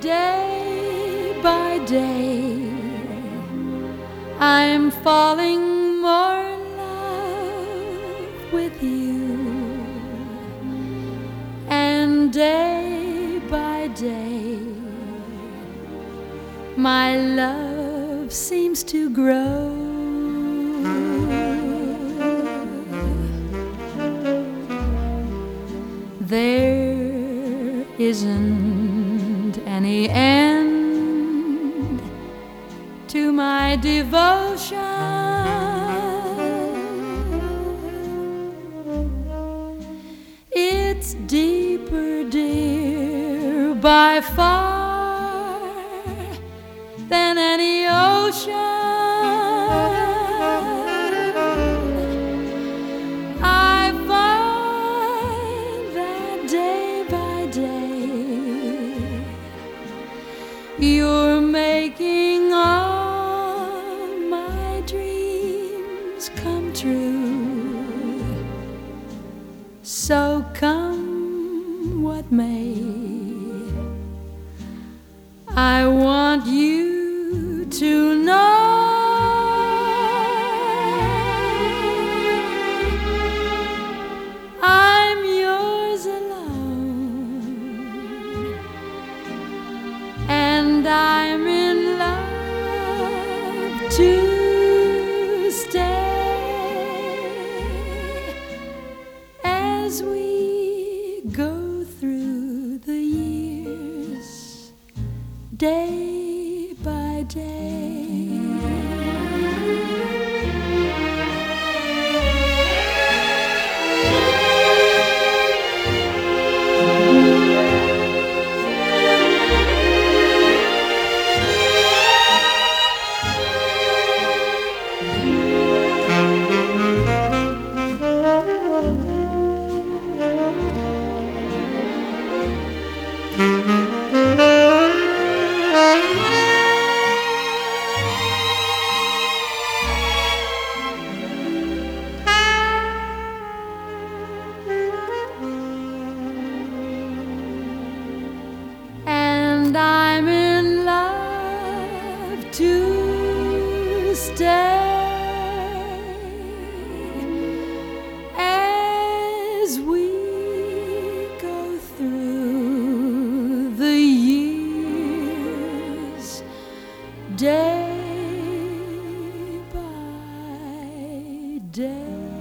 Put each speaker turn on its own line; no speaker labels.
Day by day, I'm falling more in love with you, and day by day, my love seems to grow. There isn't any end to my devotion. It's deeper, dear, by far than any. I find that day by day you're making all my dreams come true. So come what may, I want you to and I'm in love to stay as we go through the years, day by day. Day by day.